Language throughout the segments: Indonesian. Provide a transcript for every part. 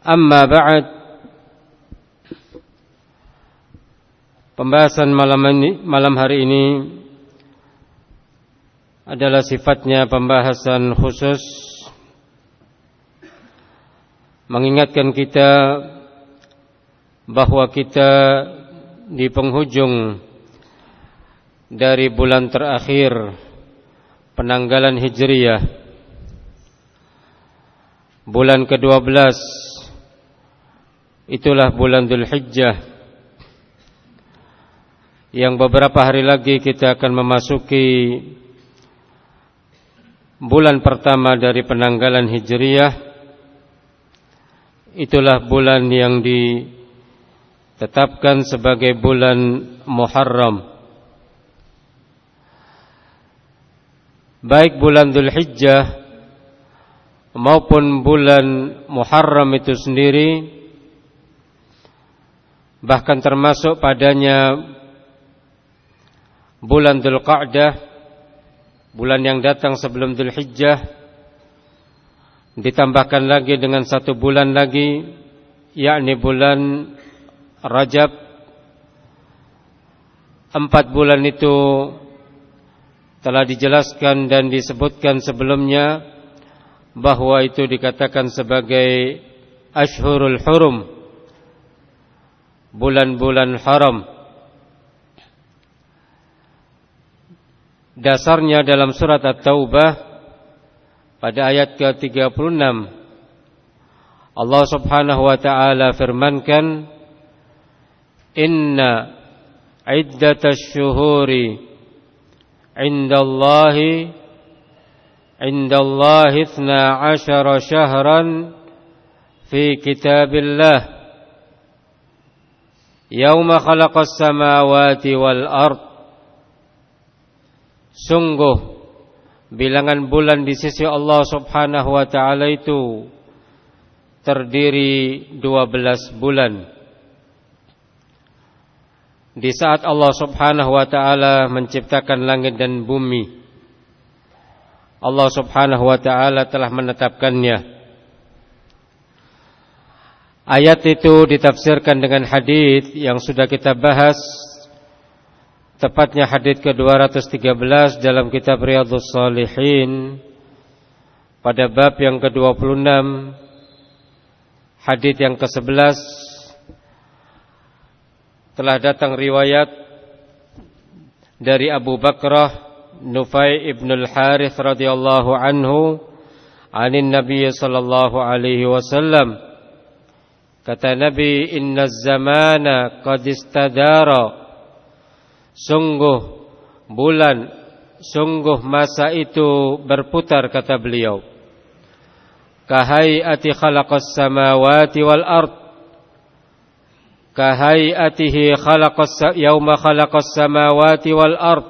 Amma ba'd. Pembahasan malam ini, malam hari ini adalah sifatnya pembahasan khusus. Mengingatkan kita bahwa kita di penghujung dari bulan terakhir penanggalan Hijriyah. Bulan ke-12 itulah bulan Dhul Hijjah yang beberapa hari lagi kita akan memasuki bulan pertama dari penanggalan Hijriyah itulah bulan yang di tetapkan sebagai bulan Muharram. Baik bulan Dhul Hijjah maupun bulan Muharram itu sendiri bahkan termasuk padanya bulan Dhul Qa'dah bulan yang datang sebelum Dhul Hijjah ditambahkan lagi dengan satu bulan lagi yakni bulan Rajab. Empat bulan itu telah dijelaskan dan disebutkan sebelumnya bahwa itu dikatakan sebagai Ashurul Hurum bulan-bulan haram dasarnya dalam surat At-Taubah pada ayat ke-36 Allah Subhanahu wa taala firmankan Inna iddatash shuhuri indallahi indallahi 12 syahran fi kitabillah Yauma khalaqas samawati wal ard. Sungguh bilangan bulan di sisi Allah Subhanahu wa taala itu terdiri 12 bulan. Di saat Allah Subhanahu wa taala menciptakan langit dan bumi Allah Subhanahu wa taala telah menetapkannya Ayat itu ditafsirkan dengan hadis yang sudah kita bahas. Tepatnya hadis ke-213 dalam kitab Riyadhus Shalihin pada bab yang ke-26 hadis yang ke-11 telah datang riwayat dari Abu Bakrah Nufai ibn al-Harith radhiyallahu anhu anin Nabi sallallahu alaihi wasallam kata Nabi inna zamana qad istadara. Sungguh bulan sungguh masa itu berputar kata beliau. Kahayati khalaqas samawati wal ard kahayatihi khalaqas yauma khalaqas samawati wal ard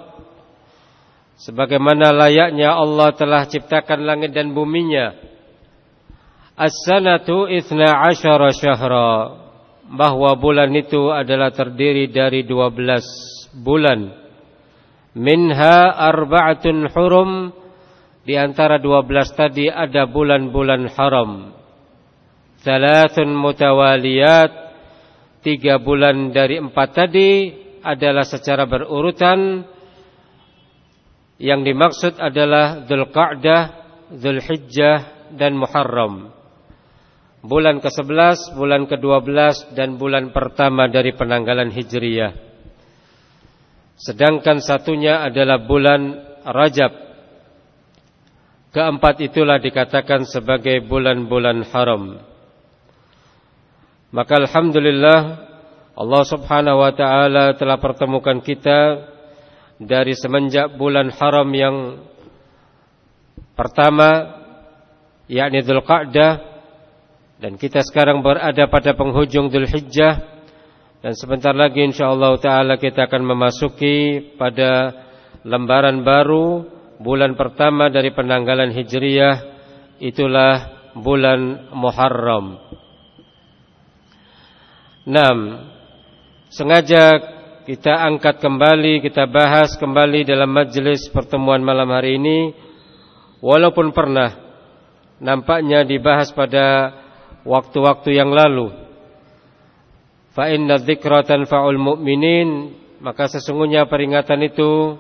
sebagaimana layaknya Allah telah ciptakan langit dan buminya as-sanatu 12 syahra. Bahwa bulan itu adalah terdiri dari 12 bulan. Minha arba'atun hurum. Di antara 12 tadi ada bulan-bulan haram. Thalathun mutawaliyat. Tiga bulan dari empat tadi adalah secara berurutan. Yang dimaksud adalah Dhul Qa'dah, Dhul Hijjah, dan Muharram. Bulan ke-11, bulan ke-12 dan bulan pertama dari penanggalan Hijriyah. Sedangkan satunya adalah bulan Rajab. Keempat itulah dikatakan sebagai bulan-bulan haram. Maka alhamdulillah Allah Subhanahu wa taala telah pertemukan kita dari semenjak bulan haram yang pertama yakni Dzulqa'dah dan kita sekarang berada pada penghujung Dhul Hijjah dan sebentar lagi insyaallah taala kita akan memasuki pada lembaran baru bulan pertama dari penanggalan Hijriyah itulah bulan Muharram. 6. Sengaja kita angkat kembali, kita bahas kembali dalam majelis pertemuan malam hari ini walaupun pernah nampaknya dibahas pada waktu-waktu yang lalu. Fa inna dzikra tanfa'ul mu'minin, maka sesungguhnya peringatan itu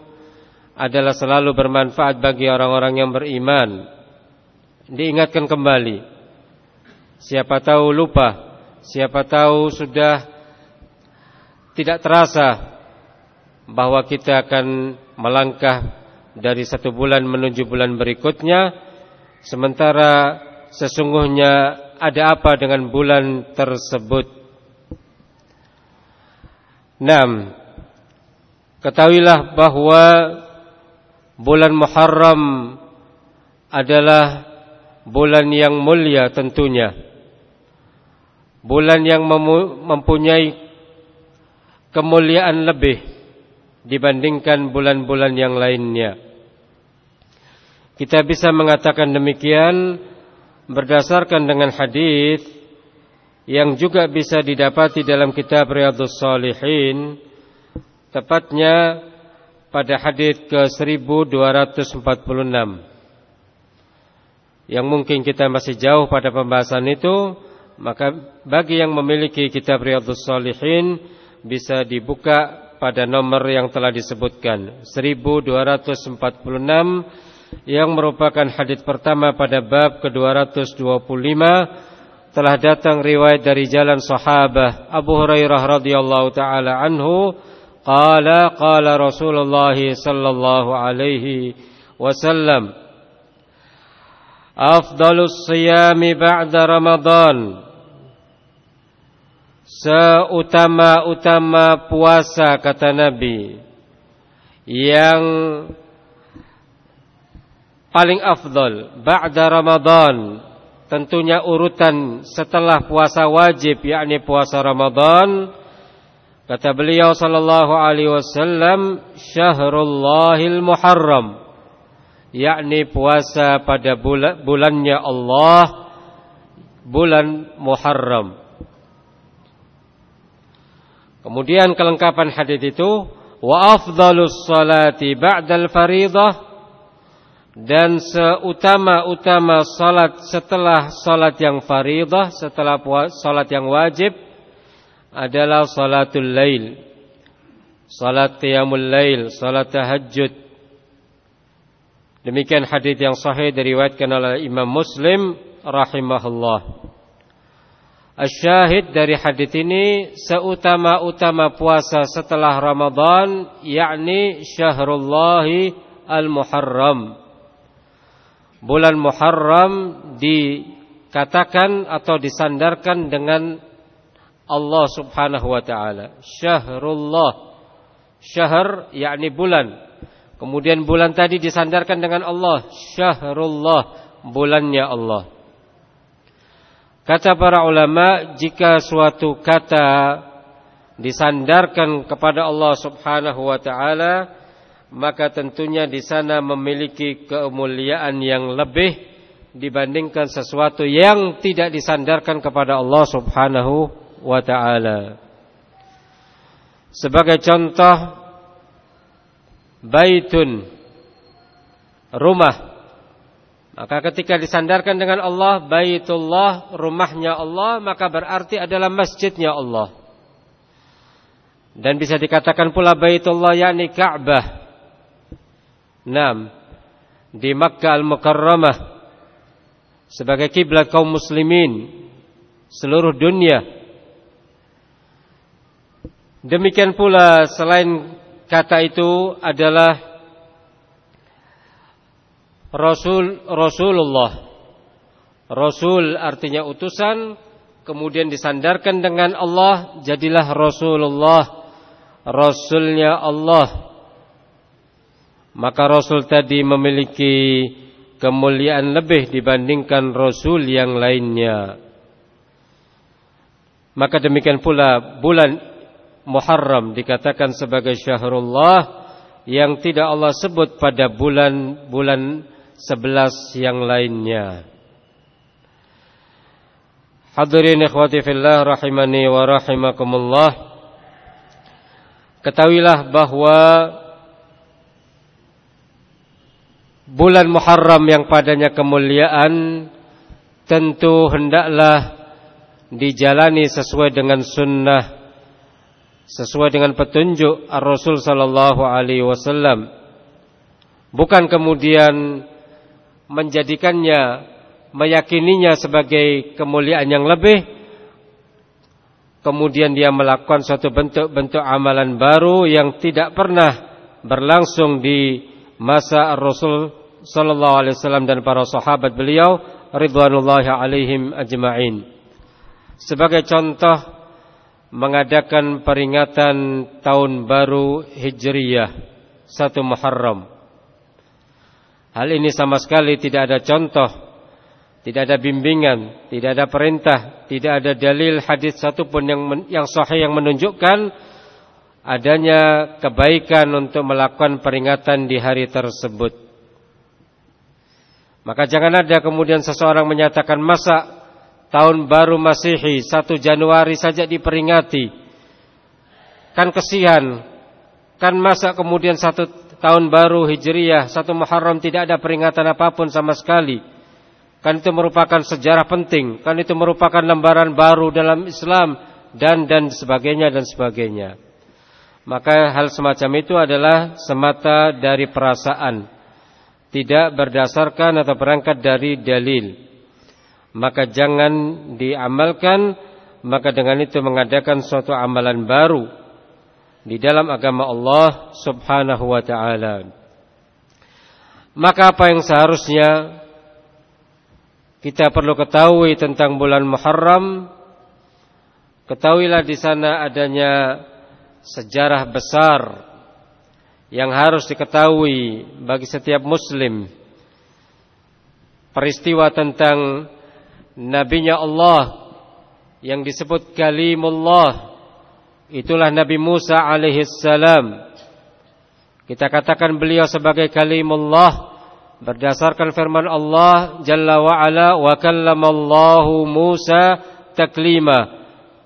adalah selalu bermanfaat bagi orang-orang yang beriman. Diingatkan kembali. Siapa tahu lupa, siapa tahu sudah tidak terasa bahwa kita akan melangkah dari satu bulan menuju bulan berikutnya, sementara sesungguhnya ada apa dengan bulan tersebut. 6. Ketahuilah bahwa bulan Muharram adalah bulan yang mulia tentunya. Bulan yang mempunyai kemuliaan lebih dibandingkan bulan-bulan yang lainnya. Kita bisa mengatakan demikian berdasarkan dengan hadis yang juga bisa didapati dalam kitab Riyadhus Shalihin tepatnya pada hadis ke 1246 yang mungkin kita masih jauh pada pembahasan itu maka bagi yang memiliki kitab Riyadhus Shalihin bisa dibuka pada nomor yang telah disebutkan 1246 yang merupakan hadis pertama pada bab ke-225 telah datang riwayat dari jalan sahabah Abu Hurairah radhiyallahu taala anhu qala qala Rasulullah sallallahu alaihi wasallam Afdalus siyami ba'da Ramadan Seutama-utama puasa kata Nabi Yang paling afdol ba'da Ramadan. Tentunya urutan setelah puasa wajib yakni puasa Ramadan. Kata beliau sallallahu alaihi wasallam syahrullahil muharram yakni puasa pada bulan bulannya Allah bulan Muharram. Kemudian kelengkapan hadis itu wa afdalus salati ba'dal faridah dan seutama-utama salat setelah salat yang faridah, setelah salat yang wajib adalah salatul lail. Salat qiyamul lail, salat tahajud. Demikian hadis yang sahih diriwayatkan oleh Imam Muslim rahimahullah. Asyahid dari hadis ini seutama-utama puasa setelah Ramadan yakni syahrullahi al-Muharram bulan Muharram dikatakan atau disandarkan dengan Allah Subhanahu wa taala. Syahrullah. Syahr yakni bulan. Kemudian bulan tadi disandarkan dengan Allah. Syahrullah, bulannya Allah. Kata para ulama, jika suatu kata disandarkan kepada Allah Subhanahu wa taala, maka tentunya di sana memiliki kemuliaan yang lebih dibandingkan sesuatu yang tidak disandarkan kepada Allah Subhanahu wa taala. Sebagai contoh baitun rumah maka ketika disandarkan dengan Allah baitullah rumahnya Allah maka berarti adalah masjidnya Allah. Dan bisa dikatakan pula baitullah yakni Ka'bah Nam di Makkah Al-Mukarramah sebagai kiblat kaum muslimin seluruh dunia. Demikian pula selain kata itu adalah Rasul Rasulullah. Rasul artinya utusan, kemudian disandarkan dengan Allah, jadilah Rasulullah, Rasulnya Allah. Maka Rasul tadi memiliki kemuliaan lebih dibandingkan Rasul yang lainnya. Maka demikian pula bulan Muharram dikatakan sebagai syahrullah yang tidak Allah sebut pada bulan-bulan sebelas yang lainnya. Hadirin ikhwati fillah rahimani wa rahimakumullah. Ketahuilah bahwa bulan Muharram yang padanya kemuliaan tentu hendaklah dijalani sesuai dengan sunnah sesuai dengan petunjuk Ar-Rasul sallallahu alaihi wasallam. Bukan kemudian menjadikannya meyakininya sebagai kemuliaan yang lebih kemudian dia melakukan suatu bentuk-bentuk amalan baru yang tidak pernah berlangsung di masa Ar-Rasul sallallahu alaihi wasallam dan para sahabat beliau ridwanullahi alaihim ajma'in sebagai contoh mengadakan peringatan tahun baru Hijriyah satu Muharram. Hal ini sama sekali tidak ada contoh, tidak ada bimbingan, tidak ada perintah, tidak ada dalil hadis satupun yang yang sahih yang menunjukkan adanya kebaikan untuk melakukan peringatan di hari tersebut. Maka jangan ada kemudian seseorang menyatakan masa tahun baru Masehi 1 Januari saja diperingati. Kan kesian. Kan masa kemudian satu tahun baru Hijriyah, satu Muharram tidak ada peringatan apa pun sama sekali. Kan itu merupakan sejarah penting, kan itu merupakan lembaran baru dalam Islam dan dan sebagainya dan sebagainya. Maka hal semacam itu adalah semata dari perasaan, tidak berdasarkan atau berangkat dari dalil maka jangan diamalkan maka dengan itu mengadakan suatu amalan baru di dalam agama Allah Subhanahu wa taala. Maka apa yang seharusnya kita perlu ketahui tentang bulan Muharram? Ketahuilah di sana adanya sejarah besar yang harus diketahui bagi setiap muslim. Peristiwa tentang nabinya Allah yang disebut kalimullah itulah Nabi Musa alaihi salam kita katakan beliau sebagai kalimullah berdasarkan firman Allah jalla wa ala wa kallamallahu Musa taklima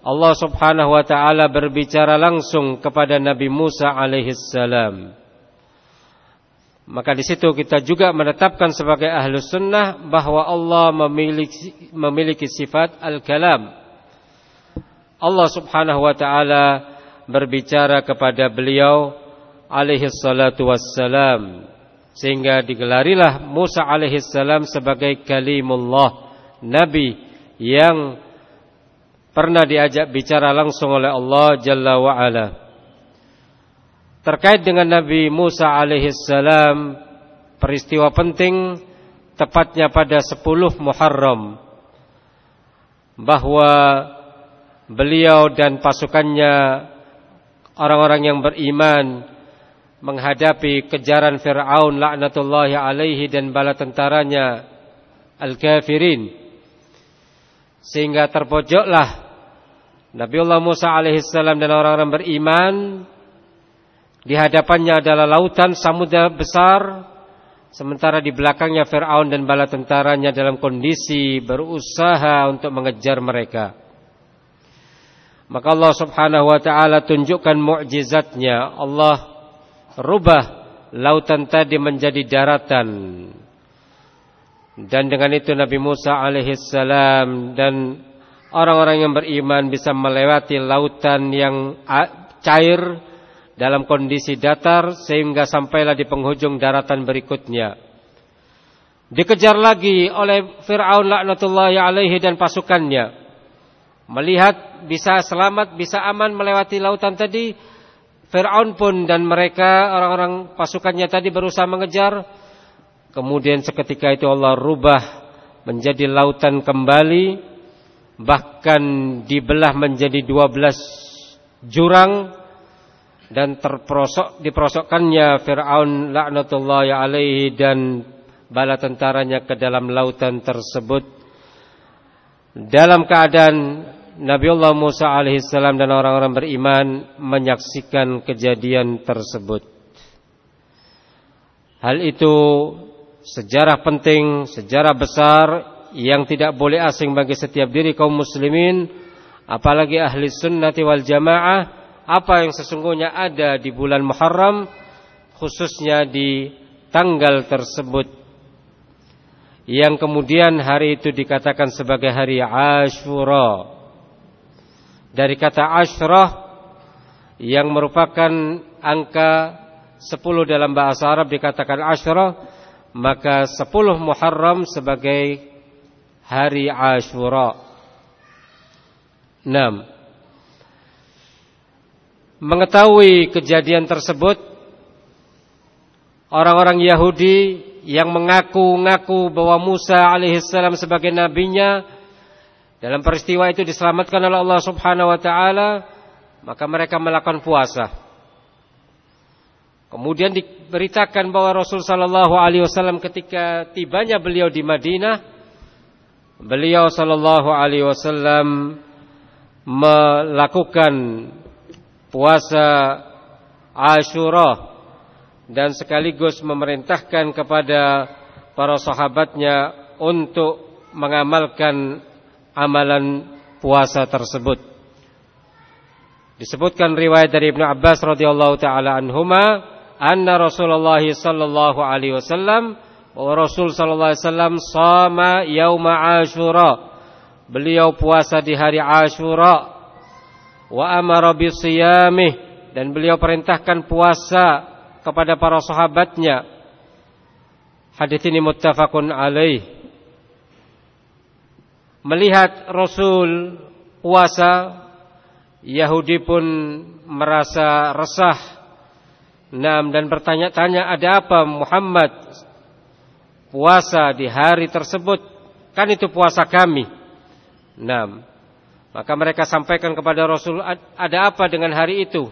Allah subhanahu wa ta'ala berbicara langsung kepada Nabi Musa alaihi salam maka di situ kita juga menetapkan sebagai ahlu sunnah bahwa Allah memiliki, memiliki sifat al-kalam. Allah subhanahu wa ta'ala berbicara kepada beliau alaihi salatu wassalam. Sehingga digelarilah Musa alaihi salam sebagai kalimullah. Nabi yang pernah diajak bicara langsung oleh Allah Jalla wa'ala. Terkait dengan Nabi Musa alaihissalam peristiwa penting tepatnya pada 10 Muharram bahwa beliau dan pasukannya orang-orang yang beriman menghadapi kejaran Fir'aun laknatullahi alaihi dan bala tentaranya al-kafirin. Sehingga terpojoklah Nabiullah Musa alaihissalam dan orang-orang beriman di hadapannya adalah lautan samudra besar, sementara di belakangnya Firaun dan bala tentaranya dalam kondisi berusaha untuk mengejar mereka. Maka Allah Subhanahu wa taala tunjukkan mukjizatnya. Allah rubah lautan tadi menjadi daratan. Dan dengan itu Nabi Musa alaihissalam dan orang-orang yang beriman bisa melewati lautan yang cair dalam kondisi datar sehingga sampailah di penghujung daratan berikutnya. Dikejar lagi oleh Fir'aun laknatullahi alaihi dan pasukannya. melihat bisa selamat, bisa aman melewati lautan tadi, Fir'aun pun dan mereka orang-orang pasukannya tadi berusaha mengejar. Kemudian seketika itu Allah rubah menjadi lautan kembali, bahkan dibelah menjadi 12 jurang dan terperosok diperosokkannya Firaun laknatullahi alaihi dan bala tentaranya ke dalam lautan tersebut dalam keadaan Nabiullah Musa alaihissalam dan orang-orang beriman menyaksikan kejadian tersebut. Hal itu sejarah penting, sejarah besar yang tidak boleh asing bagi setiap diri kaum muslimin, apalagi ahli sunnati wal jamaah apa yang sesungguhnya ada di bulan Muharram khususnya di tanggal tersebut. Yang kemudian hari itu dikatakan sebagai hari Ashura. Dari kata Ashrah yang merupakan angka 10 dalam bahasa Arab dikatakan Ashura maka 10 Muharram sebagai hari Ashura. 6 mengetahui kejadian tersebut orang-orang Yahudi yang mengaku-ngaku bahwa Musa alaihissalam sebagai nabinya dalam peristiwa itu diselamatkan oleh Allah Subhanahu wa taala maka mereka melakukan puasa. Kemudian diberitakan bahwa Rasul sallallahu alaihi wasallam ketika tibanya beliau di Madinah beliau sallallahu alaihi wasallam melakukan puasa Ashura dan sekaligus memerintahkan kepada para sahabatnya untuk mengamalkan amalan puasa tersebut. Disebutkan riwayat dari Ibnu Abbas radhiyallahu taala anhuma anna Rasulullah sallallahu alaihi wasallam bahwa Rasul sallallahu alaihi wasallam sama yauma Ashura. Beliau puasa di hari Ashura wa amara bisiyamih dan beliau perintahkan puasa kepada para sahabatnya. Hadis ini muttafaqun alaih. Melihat Rasul puasa, Yahudi pun merasa resah. Nam dan bertanya-tanya ada apa Muhammad puasa di hari tersebut? Kan itu puasa kami. Nam. Maka mereka sampaikan kepada Rasul, ada apa dengan hari itu?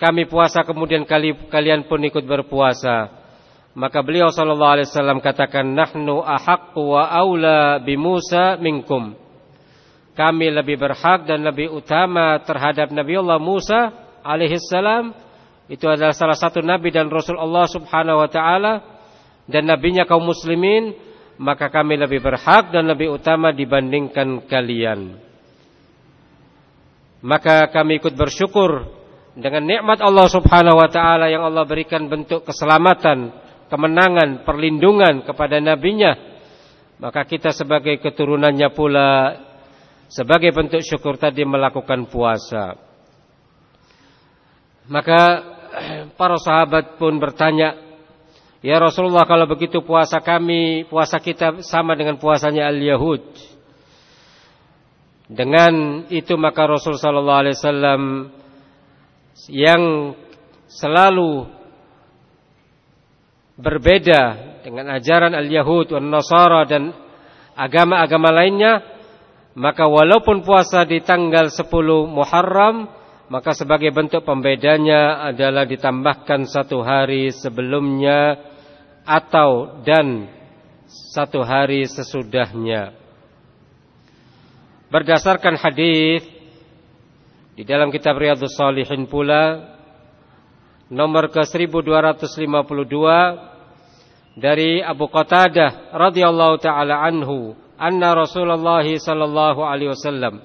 Kami puasa kemudian kalian pun ikut berpuasa. Maka beliau sallallahu alaihi wasallam katakan, "Nahnu ahaqqu wa aula bi Musa minkum." Kami lebih berhak dan lebih utama terhadap Nabi Allah Musa alaihi salam. Itu adalah salah satu nabi dan rasul Allah Subhanahu wa taala dan nabinya kaum muslimin maka kami lebih berhak dan lebih utama dibandingkan kalian. Maka kami ikut bersyukur dengan nikmat Allah Subhanahu wa taala yang Allah berikan bentuk keselamatan, kemenangan, perlindungan kepada nabinya. Maka kita sebagai keturunannya pula sebagai bentuk syukur tadi melakukan puasa. Maka para sahabat pun bertanya, Ya Rasulullah kalau begitu puasa kami, puasa kita sama dengan puasanya al-Yahud. Dengan itu maka Rasul sallallahu alaihi wasallam yang selalu berbeda dengan ajaran al-Yahud dan Nasara dan agama-agama lainnya, maka walaupun puasa di tanggal 10 Muharram, maka sebagai bentuk pembedanya adalah ditambahkan satu hari sebelumnya atau dan satu hari sesudahnya. Berdasarkan hadis di dalam kitab Riyadhus Shalihin pula nomor ke 1252 dari Abu Qatadah radhiyallahu taala anhu anna Rasulullah sallallahu alaihi wasallam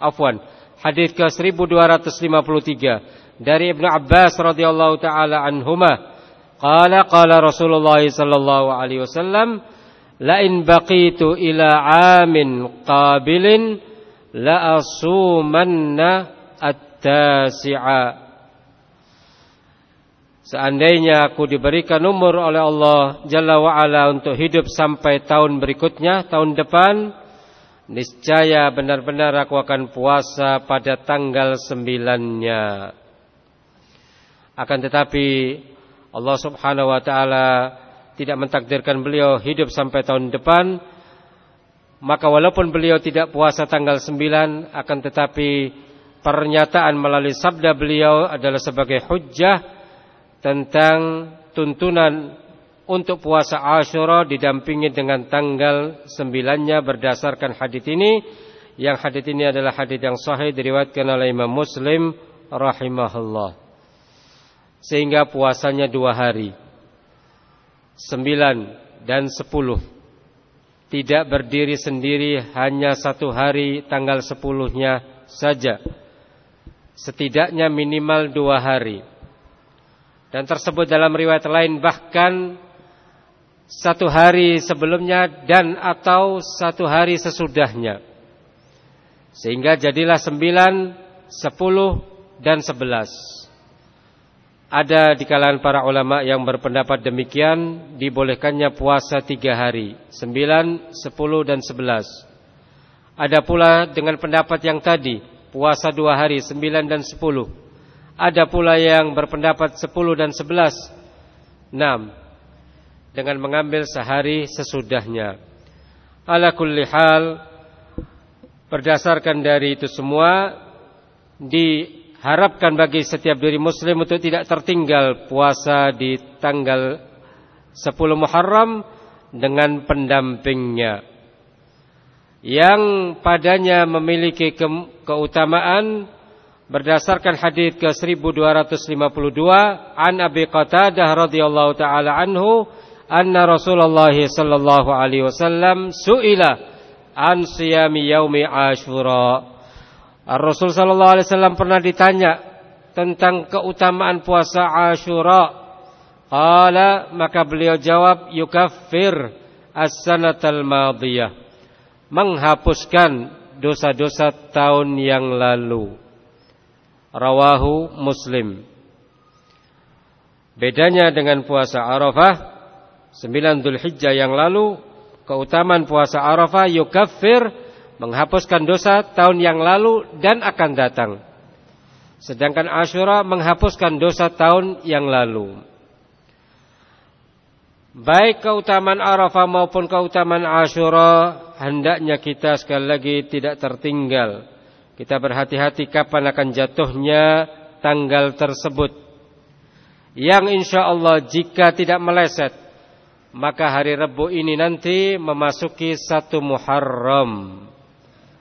afwan hadis ke 1253 dari Ibnu Abbas radhiyallahu taala anhumah. Qala qala Rasulullah sallallahu alaihi wasallam la in baqitu ila amin qabilin la asumanna at-tasi'a. Seandainya aku diberikan umur oleh Allah Jalla wa'ala untuk hidup sampai tahun berikutnya, tahun depan, niscaya benar-benar aku akan puasa pada tanggal sembilannya. Akan tetapi Allah Subhanahu wa taala tidak mentakdirkan beliau hidup sampai tahun depan, maka walaupun beliau tidak puasa tanggal sembilan, akan tetapi pernyataan melalui sabda beliau adalah sebagai hujjah tentang tuntunan untuk puasa Ashura didampingi dengan tanggal sembilannya berdasarkan hadis ini. Yang hadis ini adalah hadis yang sahih diriwayatkan oleh Imam Muslim rahimahullah. Sehingga puasanya dua hari. Sembilan dan sepuluh. Tidak berdiri sendiri hanya satu hari tanggal sepuluhnya saja. Setidaknya minimal dua hari. Dan tersebut dalam riwayat lain bahkan satu hari sebelumnya dan atau satu hari sesudahnya. Sehingga jadilah sembilan, sepuluh, dan sebelas. Ada di kalangan para ulama yang berpendapat demikian dibolehkannya puasa tiga hari, sembilan, sepuluh, dan sebelas. Ada pula dengan pendapat yang tadi, puasa dua hari, sembilan dan sepuluh. Ada pula yang berpendapat sepuluh dan sebelas. Enam dengan mengambil sehari sesudahnya. Ala kulli hal berdasarkan dari itu semua diharapkan bagi setiap diri muslim untuk tidak tertinggal puasa di tanggal 10 Muharram dengan pendampingnya yang padanya memiliki ke keutamaan berdasarkan hadis ke 1252 an Abi Qatadah radhiyallahu taala anhu anna Rasulullah sallallahu alaihi wasallam suila an siyami yaumi Asyura. Rasul sallallahu alaihi wasallam pernah ditanya tentang keutamaan puasa Asyura. Qala maka beliau jawab yukaffir as-sanatal madiyah. Menghapuskan dosa-dosa tahun yang lalu. Rawahu Muslim. Bedanya dengan puasa Arafah Sembilan Dhul Hijjah yang lalu keutamaan puasa Arafah yukaffir menghapuskan dosa tahun yang lalu dan akan datang. Sedangkan Ashura menghapuskan dosa tahun yang lalu. Baik keutamaan Arafah maupun keutamaan Ashura hendaknya kita sekali lagi tidak tertinggal. Kita berhati-hati kapan akan jatuhnya tanggal tersebut. Yang insya Allah jika tidak meleset maka hari Rabu ini nanti memasuki satu Muharram.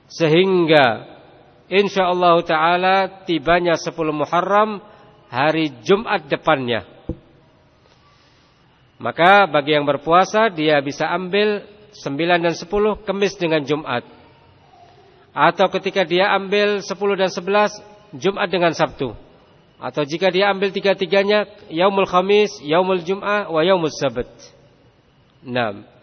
Sehingga insyaallah taala tibanya 10 Muharram hari Jumat depannya. Maka bagi yang berpuasa dia bisa ambil 9 dan 10 Kemis dengan Jumat. Atau ketika dia ambil 10 dan 11 Jumat dengan Sabtu. Atau jika dia ambil tiga-tiganya Yaumul Khamis, Yaumul Jum'ah, wa Yaumul Sabat. Nah.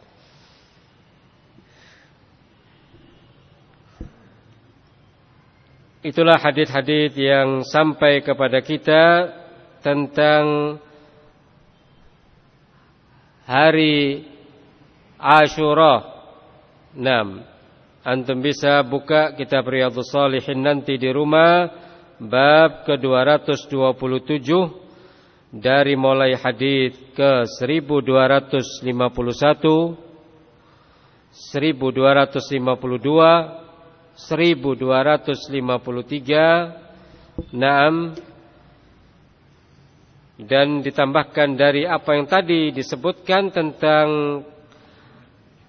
Itulah hadis-hadis yang sampai kepada kita tentang hari Ashura. Nah, antum bisa buka kitab Riyadhus Shalihin nanti di rumah bab ke-227 dari mulai hadis ke 1251 1252 1253 Naam. Dan ditambahkan dari apa yang tadi disebutkan tentang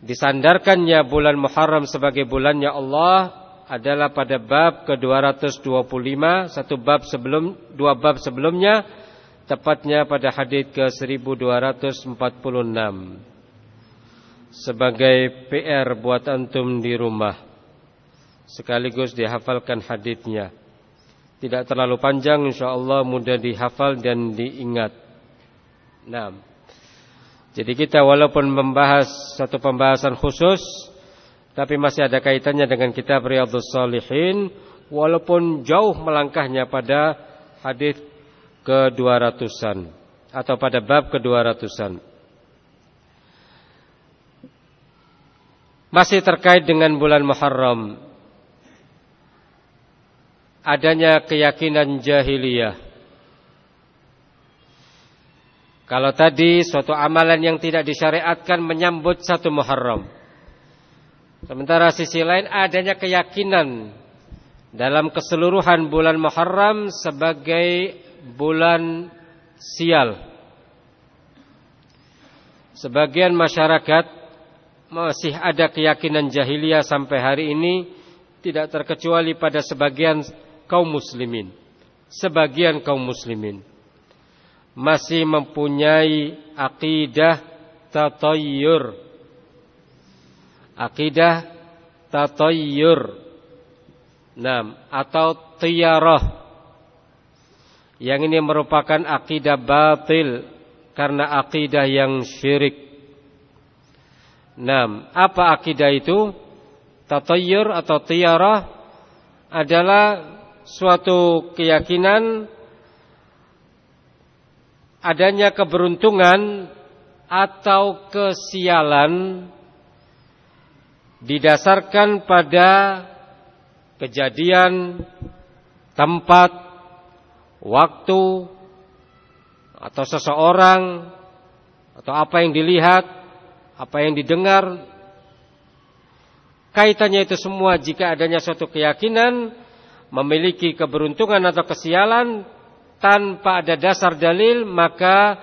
disandarkannya bulan Muharram sebagai bulannya Allah adalah pada bab ke-225 satu bab sebelum dua bab sebelumnya tepatnya pada hadis ke 1246 sebagai PR buat antum di rumah. Sekaligus dihafalkan hadisnya. Tidak terlalu panjang insyaallah mudah dihafal dan diingat. Nah jadi kita walaupun membahas satu pembahasan khusus tapi masih ada kaitannya dengan kitab Riyadhus Shalihin walaupun jauh melangkahnya pada hadis ke-200-an atau pada bab ke-200-an. Masih terkait dengan bulan Muharram. Adanya keyakinan jahiliyah. Kalau tadi suatu amalan yang tidak disyariatkan menyambut satu Muharram. Sementara sisi lain adanya keyakinan dalam keseluruhan bulan Muharram sebagai bulan sial. Sebagian masyarakat masih ada keyakinan jahiliyah sampai hari ini tidak terkecuali pada sebagian kaum muslimin. Sebagian kaum muslimin masih mempunyai akidah tatayyur. Akidah tatayyur. Nah, atau tiyarah yang ini merupakan akidah batil karena akidah yang syirik. Nah, apa akidah itu? Tatayyur atau tiarah adalah suatu keyakinan adanya keberuntungan atau kesialan didasarkan pada kejadian, tempat, waktu atau seseorang atau apa yang dilihat, apa yang didengar kaitannya itu semua jika adanya suatu keyakinan memiliki keberuntungan atau kesialan tanpa ada dasar dalil maka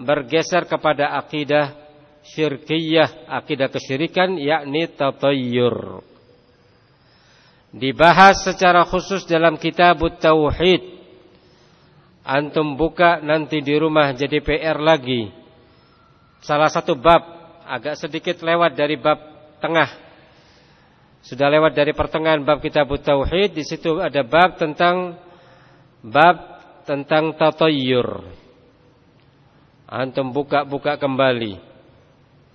bergeser kepada akidah syirkiyah, akidah kesyirikan yakni tatayyur. Dibahas secara khusus dalam kitab Tauhid Antum buka nanti di rumah jadi PR lagi. Salah satu bab agak sedikit lewat dari bab tengah. Sudah lewat dari pertengahan bab kitab tauhid, di situ ada bab tentang bab tentang tatayyur. Antum buka-buka kembali.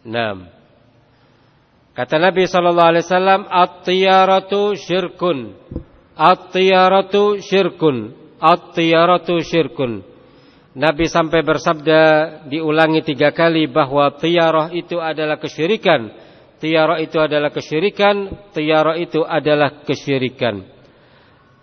6. Kata Nabi sallallahu alaihi wasallam, "At-tiyaratu syirkun." At-tiyaratu syirkun. At-tiyaratu syirkun. Nabi sampai bersabda diulangi tiga kali bahwa tiyarah itu adalah kesyirikan. Tiyarah itu adalah kesyirikan. Tiyarah itu adalah kesyirikan.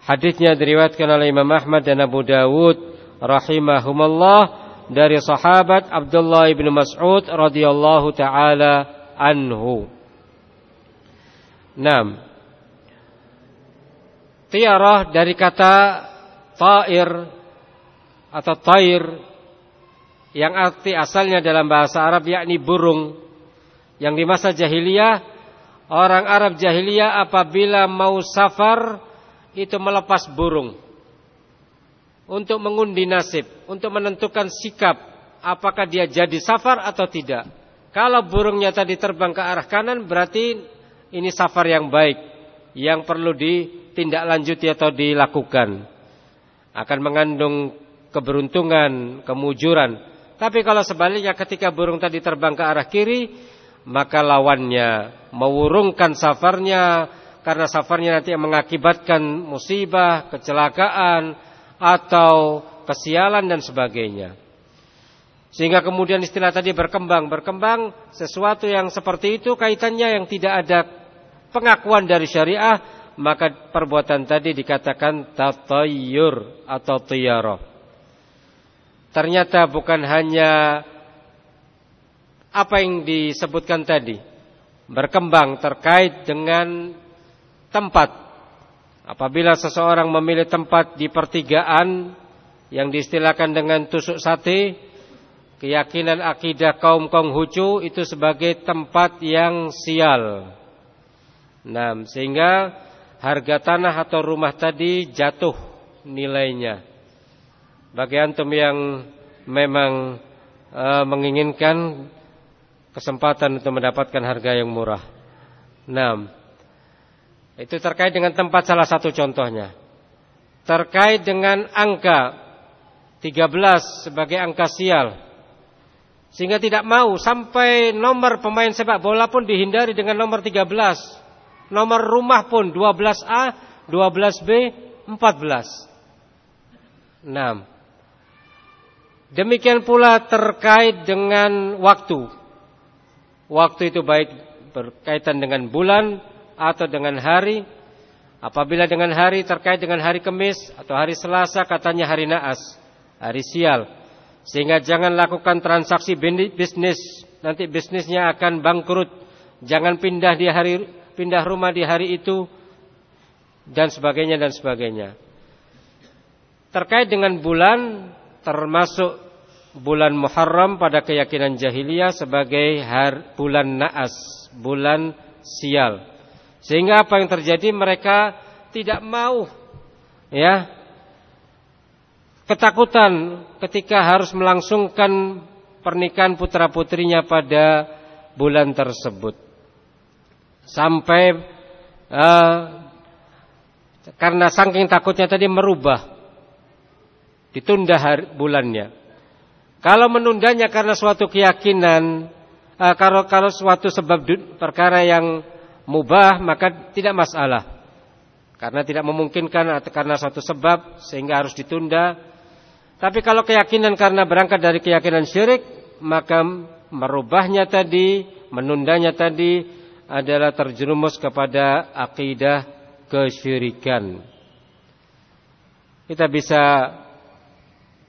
Hadisnya diriwayatkan oleh Imam Ahmad dan Abu Dawud rahimahumullah dari sahabat Abdullah bin Mas'ud radhiyallahu taala anhu. 6. Tiarah dari kata ta'ir atau tair yang arti asalnya dalam bahasa Arab yakni burung. Yang di masa jahiliyah orang Arab jahiliyah apabila mau safar itu melepas burung. Untuk mengundi nasib untuk menentukan sikap apakah dia jadi safar atau tidak. Kalau burungnya tadi terbang ke arah kanan berarti ini safar yang baik yang perlu ditindaklanjuti atau dilakukan akan mengandung keberuntungan, kemujuran. Tapi kalau sebaliknya ketika burung tadi terbang ke arah kiri, maka lawannya mewurungkan safarnya karena safarnya nanti mengakibatkan musibah, kecelakaan atau kesialan dan sebagainya. Sehingga kemudian istilah tadi berkembang, berkembang sesuatu yang seperti itu kaitannya yang tidak ada pengakuan dari syariah maka perbuatan tadi dikatakan tatayyur atau tiyarah. Ternyata bukan hanya apa yang disebutkan tadi berkembang terkait dengan tempat. Apabila seseorang memilih tempat di pertigaan yang diistilahkan dengan tusuk sate, keyakinan akidah kaum Konghucu itu sebagai tempat yang sial. Nah, sehingga harga tanah atau rumah tadi jatuh nilainya. Bagi antum yang memang e, menginginkan kesempatan untuk mendapatkan harga yang murah. Nah, itu terkait dengan tempat salah satu contohnya. Terkait dengan angka 13 sebagai angka sial. Sehingga tidak mau sampai nomor pemain sepak bola pun dihindari dengan nomor 13 Nomor rumah pun 12A, 12B, 14. 6. Demikian pula terkait dengan waktu. Waktu itu baik berkaitan dengan bulan atau dengan hari. Apabila dengan hari terkait dengan hari Kamis atau hari Selasa katanya hari naas, hari sial. Sehingga jangan lakukan transaksi bisnis, nanti bisnisnya akan bangkrut. Jangan pindah di hari pindah rumah di hari itu dan sebagainya dan sebagainya. Terkait dengan bulan termasuk bulan Muharram pada keyakinan jahiliyah sebagai har, bulan naas, bulan sial. Sehingga apa yang terjadi mereka tidak mau ya ketakutan ketika harus melangsungkan pernikahan putra-putrinya pada bulan tersebut. Sampai uh, karena saking takutnya tadi merubah ditunda hari, bulannya. Kalau menundanya karena suatu keyakinan, uh, kalau kalau suatu sebab perkara yang mubah maka tidak masalah. Karena tidak memungkinkan atau karena suatu sebab sehingga harus ditunda. Tapi kalau keyakinan karena berangkat dari keyakinan syirik, maka merubahnya tadi, menundanya tadi adalah terjerumus kepada akidah kesyirikan. Kita bisa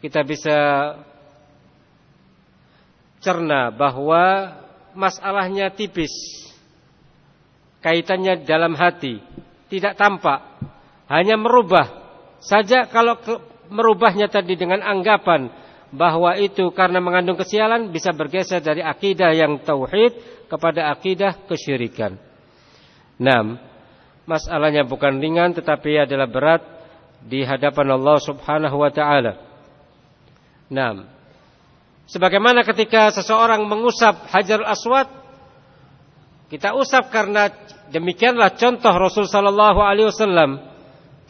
kita bisa cerna bahwa masalahnya tipis. Kaitannya dalam hati, tidak tampak. Hanya merubah saja kalau merubahnya tadi dengan anggapan bahwa itu karena mengandung kesialan bisa bergeser dari akidah yang tauhid kepada akidah kesyirikan. Nah, masalahnya bukan ringan tetapi adalah berat di hadapan Allah Subhanahu wa taala. Nah, Sebagaimana ketika seseorang mengusap Hajar Aswad, kita usap karena demikianlah contoh Rasul Sallallahu Alaihi Wasallam.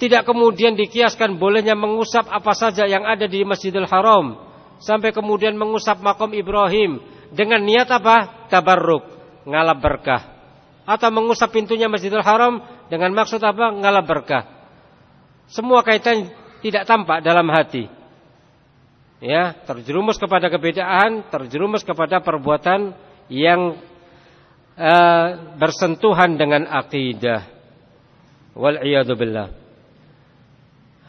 Tidak kemudian dikiaskan bolehnya mengusap apa saja yang ada di Masjidil Haram sampai kemudian mengusap makom Ibrahim dengan niat apa? Tabarruk, ngalap berkah. Atau mengusap pintunya Masjidil Haram dengan maksud apa? Ngalap berkah. Semua kaitan tidak tampak dalam hati ya terjerumus kepada kebedaan, terjerumus kepada perbuatan yang uh, bersentuhan dengan akidah. Wal billah.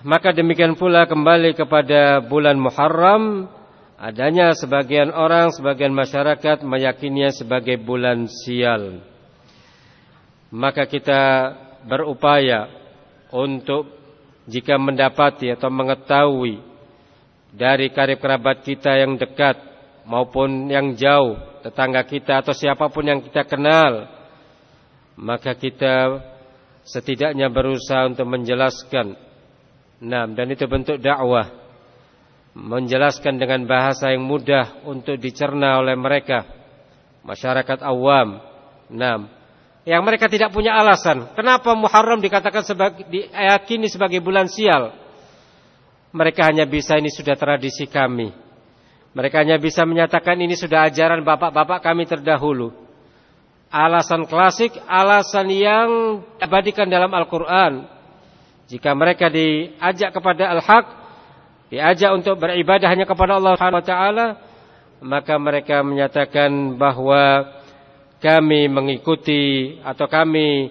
Maka demikian pula kembali kepada bulan Muharram adanya sebagian orang, sebagian masyarakat meyakininya sebagai bulan sial. Maka kita berupaya untuk jika mendapati atau mengetahui dari karib kerabat kita yang dekat maupun yang jauh, tetangga kita atau siapa pun yang kita kenal, maka kita setidaknya berusaha untuk menjelaskan. Nah, dan itu bentuk dakwah. Menjelaskan dengan bahasa yang mudah untuk dicerna oleh mereka, masyarakat awam. Nah, yang mereka tidak punya alasan. Kenapa Muharram dikatakan sebagai diyakini sebagai bulan sial? Mereka hanya bisa ini sudah tradisi kami. Mereka hanya bisa menyatakan ini sudah ajaran bapak-bapak kami terdahulu. Alasan klasik, alasan yang abadikan dalam Al-Quran. Jika mereka diajak kepada Al-Haq, diajak untuk beribadah hanya kepada Allah SWT, maka mereka menyatakan bahwa kami mengikuti atau kami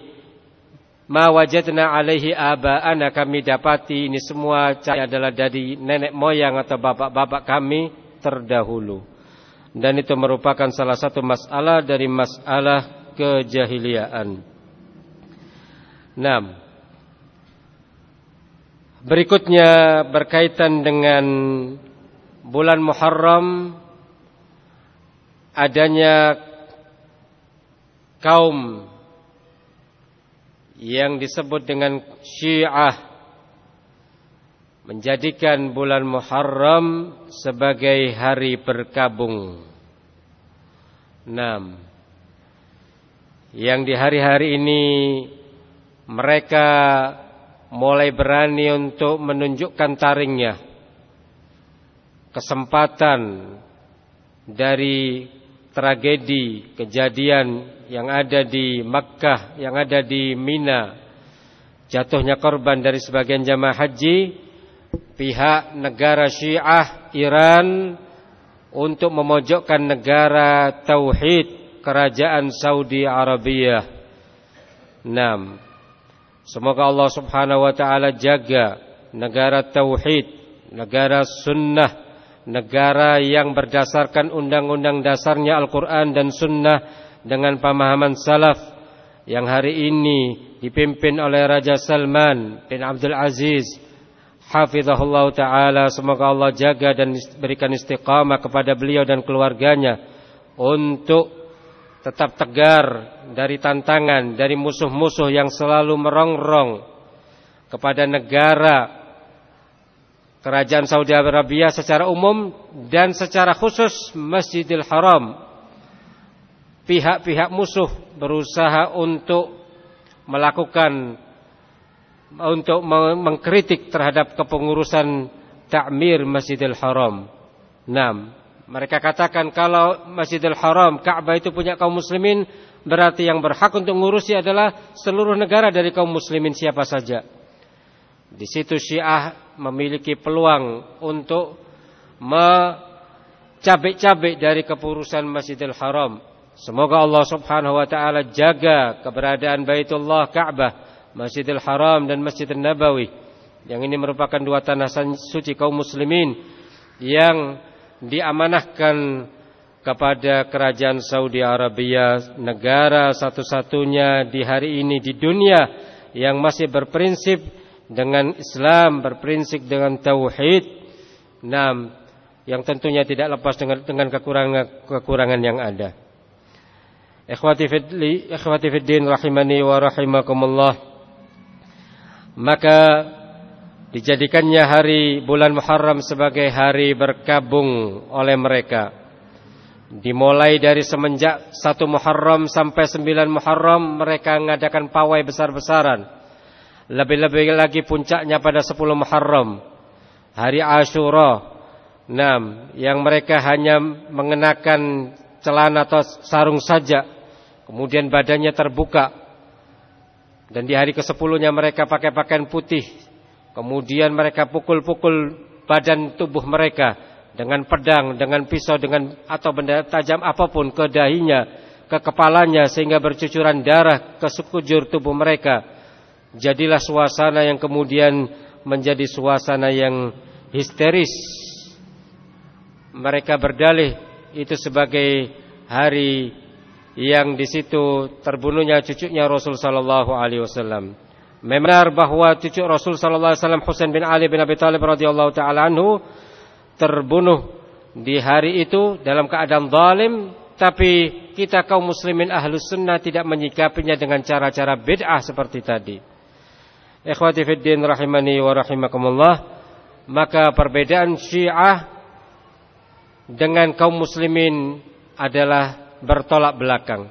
ma wajadna alaihi aba'ana kami dapati ini semua adalah dari nenek moyang atau bapak-bapak kami terdahulu. Dan itu merupakan salah satu masalah dari masalah kejahiliaan. 6. Berikutnya berkaitan dengan bulan Muharram adanya kaum yang disebut dengan Syiah menjadikan bulan Muharram sebagai hari berkabung. 6. Yang di hari-hari ini mereka mulai berani untuk menunjukkan taringnya. Kesempatan dari tragedi kejadian yang ada di Makkah, yang ada di Mina, jatuhnya korban dari sebagian jamaah haji, pihak negara Syiah Iran untuk memojokkan negara tauhid kerajaan Saudi Arabia. 6. Semoga Allah Subhanahu wa taala jaga negara tauhid, negara sunnah, negara yang berdasarkan undang-undang dasarnya Al-Qur'an dan sunnah dengan pemahaman salaf yang hari ini dipimpin oleh Raja Salman bin Abdul Aziz. Hafizahullah taala semoga Allah jaga dan berikan istiqamah kepada beliau dan keluarganya untuk tetap tegar dari tantangan dari musuh-musuh yang selalu merongrong kepada negara kerajaan Saudi Arabia secara umum dan secara khusus Masjidil Haram pihak-pihak musuh berusaha untuk melakukan untuk mengkritik terhadap kepengurusan takmir Masjidil Haram. 6. Mereka katakan kalau Masjidil Haram Ka'bah itu punya kaum muslimin berarti yang berhak untuk mengurusi adalah seluruh negara dari kaum muslimin siapa saja. Di situ Syiah memiliki peluang untuk mencabik-cabik dari kepurusan Masjidil Haram Semoga Allah Subhanahu wa taala jaga keberadaan Baitullah Ka'bah, Masjidil Haram dan Masjidil Nabawi. Yang ini merupakan dua tanah suci kaum muslimin yang diamanahkan kepada kerajaan Saudi Arabia, negara satu-satunya di hari ini di dunia yang masih berprinsip dengan Islam, berprinsip dengan tauhid. Nam, yang tentunya tidak lepas dengan dengan kekurangan-kekurangan yang ada. Ikhwati fidli, ikhwati fiddin rahimani wa rahimakumullah. Maka dijadikannya hari bulan Muharram sebagai hari berkabung oleh mereka. Dimulai dari semenjak satu Muharram sampai sembilan Muharram mereka mengadakan pawai besar-besaran. Lebih-lebih lagi puncaknya pada sepuluh Muharram. Hari Ashura. Enam, yang mereka hanya mengenakan celana atau sarung saja Kemudian badannya terbuka. Dan di hari ke-10-nya mereka pakai pakaian putih. Kemudian mereka pukul-pukul badan tubuh mereka dengan pedang, dengan pisau, dengan atau benda tajam apa pun ke dahinya, ke kepalanya sehingga bercucuran darah ke sekujur tubuh mereka. Jadilah suasana yang kemudian menjadi suasana yang histeris. Mereka berdalih itu sebagai hari yang di situ terbunuhnya cucunya Rasul sallallahu alaihi wasallam. Memang bahwa cucu Rasul sallallahu alaihi wasallam Husain bin Ali bin Abi Thalib radhiyallahu taala anhu terbunuh di hari itu dalam keadaan zalim tapi kita kaum muslimin ahlus sunnah tidak menyikapinya dengan cara-cara bid'ah seperti tadi. Ikhwati fid din rahimani wa rahimakumullah, maka perbedaan Syiah dengan kaum muslimin adalah bertolak belakang.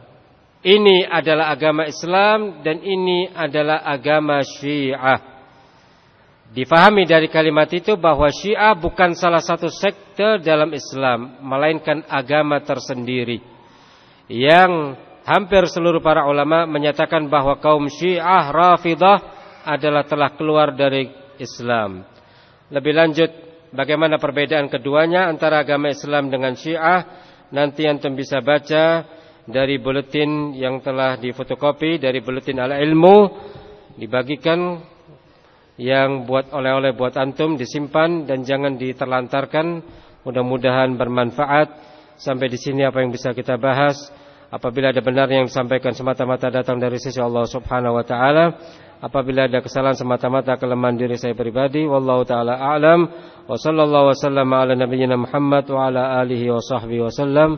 Ini adalah agama Islam dan ini adalah agama Syiah. Difahami dari kalimat itu bahwa Syiah bukan salah satu sekte dalam Islam, melainkan agama tersendiri. Yang hampir seluruh para ulama menyatakan bahwa kaum Syiah Rafidah adalah telah keluar dari Islam. Lebih lanjut, bagaimana perbedaan keduanya antara agama Islam dengan Syiah? Nanti antum bisa baca dari buletin yang telah difotokopi dari buletin ala ilmu dibagikan yang buat oleh-oleh buat antum disimpan dan jangan diterlantarkan. Mudah-mudahan bermanfaat. Sampai di sini apa yang bisa kita bahas. Apabila ada benar yang disampaikan semata-mata datang dari sisi Allah Subhanahu wa taala, apabila ada kesalahan semata-mata kelemahan diri saya pribadi, wallahu taala a'lam. Wa sallallahu wasallam ala nabiyyina Muhammad wa ala alihi wa sahbihi wasallam.